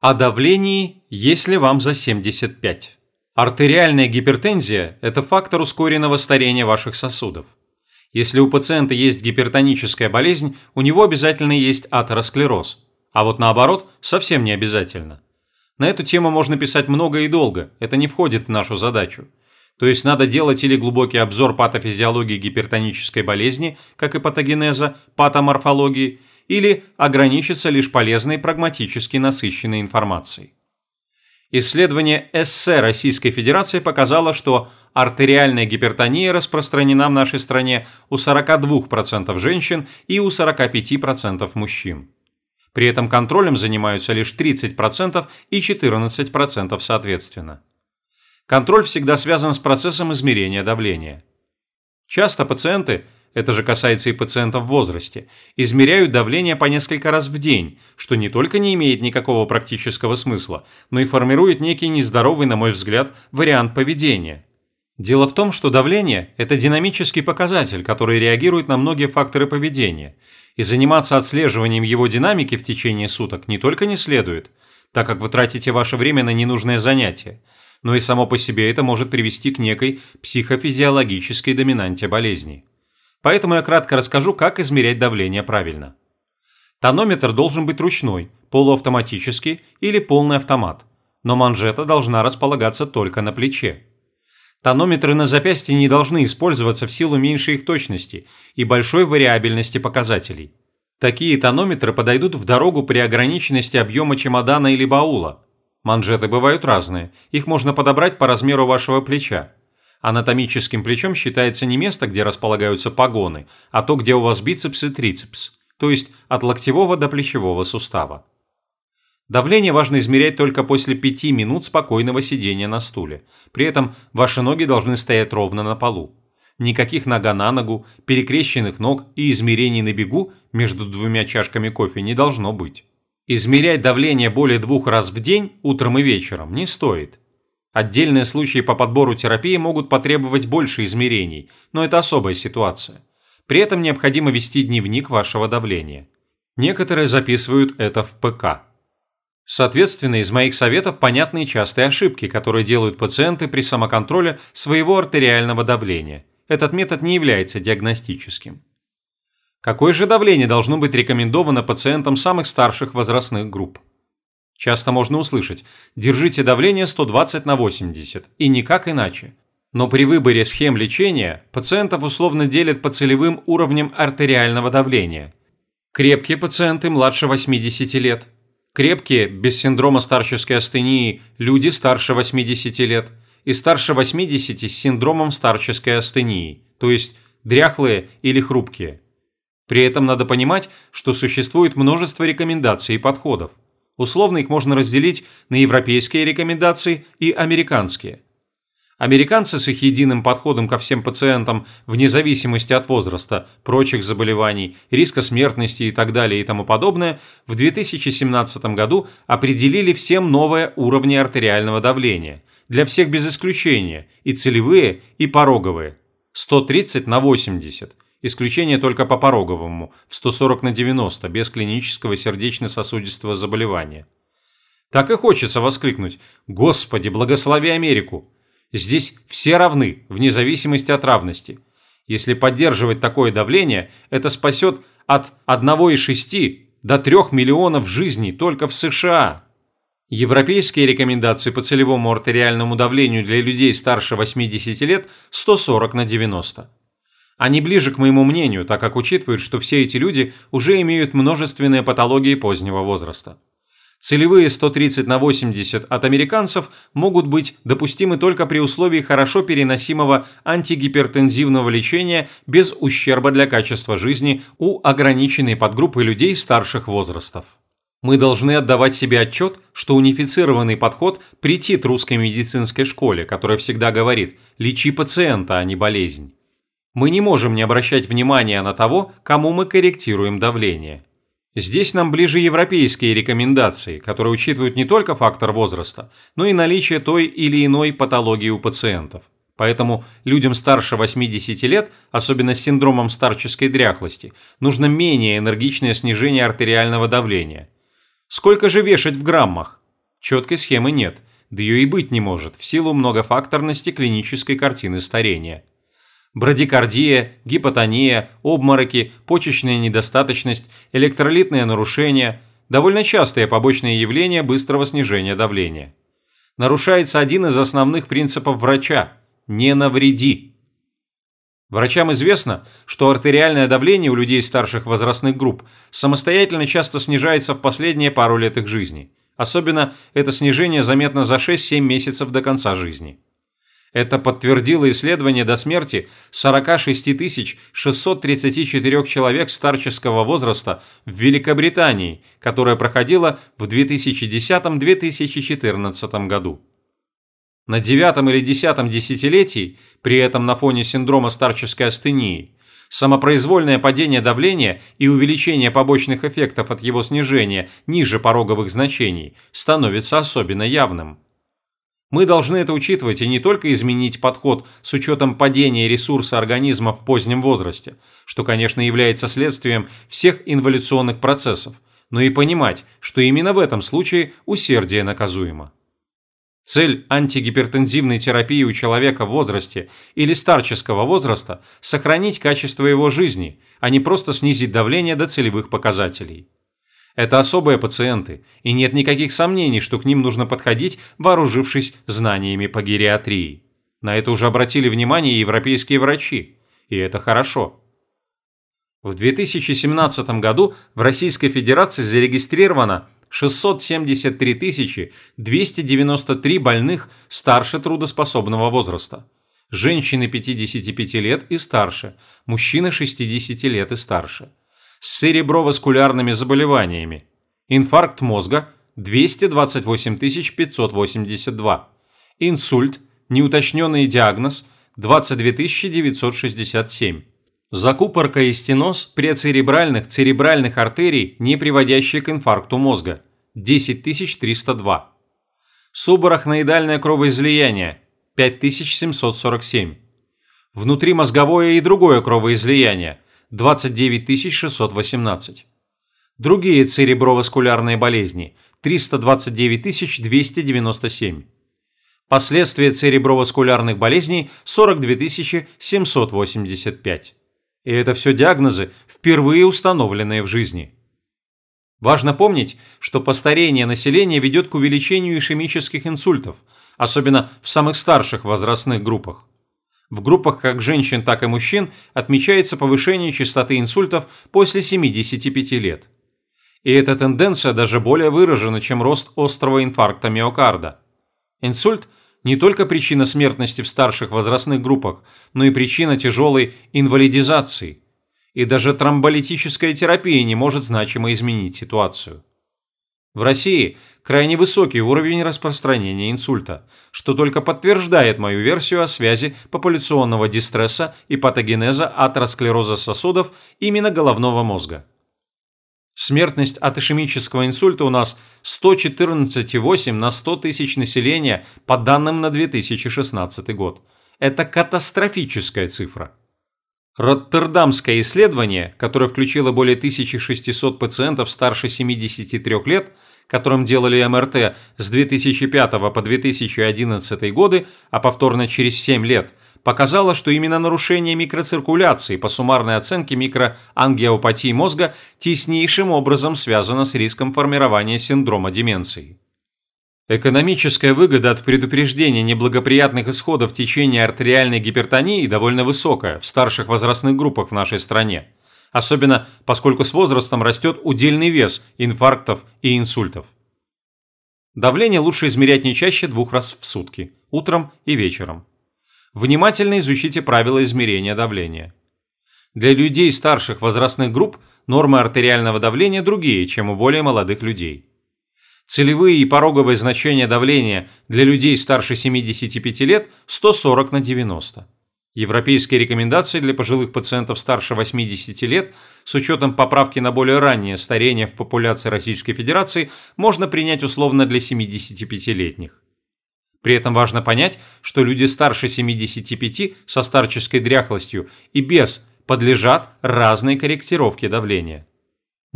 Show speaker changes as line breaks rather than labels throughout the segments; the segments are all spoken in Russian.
О давлении, если вам за 75. Артериальная гипертензия – это фактор ускоренного старения ваших сосудов. Если у пациента есть гипертоническая болезнь, у него обязательно есть атеросклероз. А вот наоборот, совсем не обязательно. На эту тему можно писать много и долго, это не входит в нашу задачу. То есть надо делать или глубокий обзор патофизиологии гипертонической болезни, как и патогенеза, патоморфологии, или ограничиться лишь полезной прагматически насыщенной информацией. Исследование СС Российской Федерации показало, что артериальная гипертония распространена в нашей стране у 42% женщин и у 45% мужчин. При этом контролем занимаются лишь 30% и 14% соответственно. Контроль всегда связан с процессом измерения давления. Часто пациенты – это же касается и пациентов в возрасте, измеряют давление по несколько раз в день, что не только не имеет никакого практического смысла, но и формирует некий нездоровый, на мой взгляд, вариант поведения. Дело в том, что давление – это динамический показатель, который реагирует на многие факторы поведения, и заниматься отслеживанием его динамики в течение суток не только не следует, так как вы тратите ваше время на ненужное занятие, но и само по себе это может привести к некой психофизиологической доминанте болезни. Поэтому я кратко расскажу, как измерять давление правильно. Тонометр должен быть ручной, полуавтоматический или полный автомат, но манжета должна располагаться только на плече. Тонометры на запястье не должны использоваться в силу меньшей их точности и большой вариабельности показателей. Такие тонометры подойдут в дорогу при ограниченности объема чемодана или баула. Манжеты бывают разные, их можно подобрать по размеру вашего плеча. Анатомическим плечом считается не место, где располагаются погоны, а то, где у вас бицепс и трицепс, то есть от локтевого до плечевого сустава. Давление важно измерять только после 5 минут спокойного сидения на стуле. При этом ваши ноги должны стоять ровно на полу. Никаких нога на ногу, перекрещенных ног и измерений на бегу между двумя чашками кофе не должно быть. Измерять давление более двух раз в день, утром и вечером, не стоит. Отдельные случаи по подбору терапии могут потребовать больше измерений, но это особая ситуация. При этом необходимо вести дневник вашего давления. Некоторые записывают это в ПК. Соответственно, из моих советов понятны частые ошибки, которые делают пациенты при самоконтроле своего артериального давления. Этот метод не является диагностическим. Какое же давление должно быть рекомендовано пациентам самых старших возрастных групп? Часто можно услышать «держите давление 120 на 80» и никак иначе. Но при выборе схем лечения пациентов условно делят по целевым уровням артериального давления. Крепкие пациенты младше 80 лет, крепкие, без синдрома старческой астении, люди старше 80 лет и старше 80 с синдромом старческой астении, то есть дряхлые или хрупкие. При этом надо понимать, что существует множество рекомендаций и подходов – Условно их можно разделить на европейские рекомендации и американские. Американцы с их единым подходом ко всем пациентам, вне зависимости от возраста, прочих заболеваний, риска смертности и так далее и тому подобное, в 2017 году определили всем новые уровни артериального давления, для всех без исключения, и целевые, и пороговые, 130 на 80, Исключение только по пороговому, в 140 на 90, без клинического сердечно-сосудистого заболевания. Так и хочется воскликнуть «Господи, благослови Америку!» Здесь все равны, вне зависимости от равности. Если поддерживать такое давление, это спасет от 1,6 до 3 миллионов жизней только в США. Европейские рекомендации по целевому артериальному давлению для людей старше 80 лет 140 на 90. Они ближе к моему мнению, так как учитывают, что все эти люди уже имеют множественные патологии позднего возраста. Целевые 130 на 80 от американцев могут быть допустимы только при условии хорошо переносимого антигипертензивного лечения без ущерба для качества жизни у ограниченной подгруппы людей старших возрастов. Мы должны отдавать себе отчет, что унифицированный подход претит русской медицинской школе, которая всегда говорит «лечи пациента, а не болезнь» мы не можем не обращать внимания на того, кому мы корректируем давление. Здесь нам ближе европейские рекомендации, которые учитывают не только фактор возраста, но и наличие той или иной патологии у пациентов. Поэтому людям старше 80 лет, особенно с синдромом старческой дряхлости, нужно менее энергичное снижение артериального давления. Сколько же вешать в граммах? Четкой схемы нет, да ее и быть не может в силу многофакторности клинической картины старения. Брадикардия, гипотония, обмороки, почечная недостаточность, электролитные нарушения – довольно частые побочные явления быстрого снижения давления. Нарушается один из основных принципов врача – не навреди. Врачам известно, что артериальное давление у людей старших возрастных групп самостоятельно часто снижается в последние пару лет их жизни. Особенно это снижение заметно за 6-7 месяцев до конца жизни. Это подтвердило исследование до смерти 46 634 человек старческого возраста в Великобритании, которое проходило в 2010-2014 году. На девятом или десятом десятилетии, при этом на фоне синдрома старческой астении, самопроизвольное падение давления и увеличение побочных эффектов от его снижения ниже пороговых значений становится особенно явным. Мы должны это учитывать и не только изменить подход с учетом падения ресурса организма в позднем возрасте, что, конечно, является следствием всех инволюционных процессов, но и понимать, что именно в этом случае усердие наказуемо. Цель антигипертензивной терапии у человека в возрасте или старческого возраста – сохранить качество его жизни, а не просто снизить давление до целевых показателей. Это особые пациенты, и нет никаких сомнений, что к ним нужно подходить, вооружившись знаниями по гериатрии. На это уже обратили внимание европейские врачи, и это хорошо. В 2017 году в Российской Федерации зарегистрировано 673 293 больных старше трудоспособного возраста. Женщины 55 лет и старше, мужчины 60 лет и старше. С цереброваскулярными заболеваниями. Инфаркт мозга 228 582. Инсульт, неуточненный диагноз 22 967 Закупорка и стеноз прецеребральных церебральных артерий, не приводящие к инфаркту мозга – 10302. Субарахноидальное кровоизлияние – 5747. Внутримозговое и другое кровоизлияние – 29618. Другие цереброваскулярные болезни – 329 297. Последствия цереброваскулярных болезней – 42 785. И это все диагнозы, впервые установленные в жизни. Важно помнить, что постарение населения ведет к увеличению ишемических инсультов, особенно в самых старших возрастных группах. В группах как женщин, так и мужчин отмечается повышение частоты инсультов после 75 лет. И эта тенденция даже более выражена, чем рост острого инфаркта миокарда. Инсульт не только причина смертности в старших возрастных группах, но и причина тяжелой инвалидизации. И даже тромболитическая терапия не может значимо изменить ситуацию. В России крайне высокий уровень распространения инсульта, что только подтверждает мою версию о связи популяционного дистресса и патогенеза атеросклероза сосудов именно головного мозга. Смертность от ишемического инсульта у нас 114,8 на 100 тысяч населения по данным на 2016 год. Это катастрофическая цифра. Роттердамское исследование, которое включило более 1600 пациентов старше 73 лет, которым делали МРТ с 2005 по 2011 годы, а повторно через 7 лет – показало, что именно нарушение микроциркуляции по суммарной оценке микроангиопатии мозга теснейшим образом связано с риском формирования синдрома деменции. Экономическая выгода от предупреждения неблагоприятных исходов течения артериальной гипертонии довольно высокая в старших возрастных группах в нашей стране, особенно поскольку с возрастом растет удельный вес инфарктов и инсультов. Давление лучше измерять не чаще двух раз в сутки – утром и вечером. Внимательно изучите правила измерения давления. Для людей старших возрастных групп нормы артериального давления другие, чем у более молодых людей. Целевые и пороговые значения давления для людей старше 75 лет 140 на 90. Европейские рекомендации для пожилых пациентов старше 80 лет с учетом поправки на более раннее старение в популяции Российской Федерации можно принять условно для 75-летних. При этом важно понять, что люди старше 75 со старческой дряхлостью и без подлежат разной корректировке давления.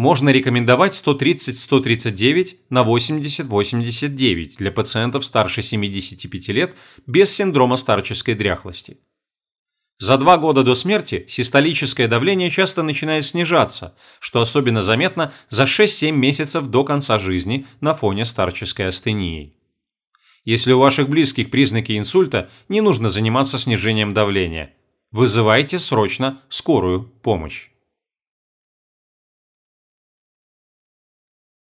Можно рекомендовать 130-139 на 80-89 для пациентов старше 75 лет без синдрома старческой дряхлости. За два года до смерти систолическое давление часто начинает снижаться, что особенно заметно за 6-7 месяцев до конца жизни на фоне старческой астении. Если у ваших близких признаки инсульта, не нужно заниматься снижением давления. Вызывайте срочно скорую помощь.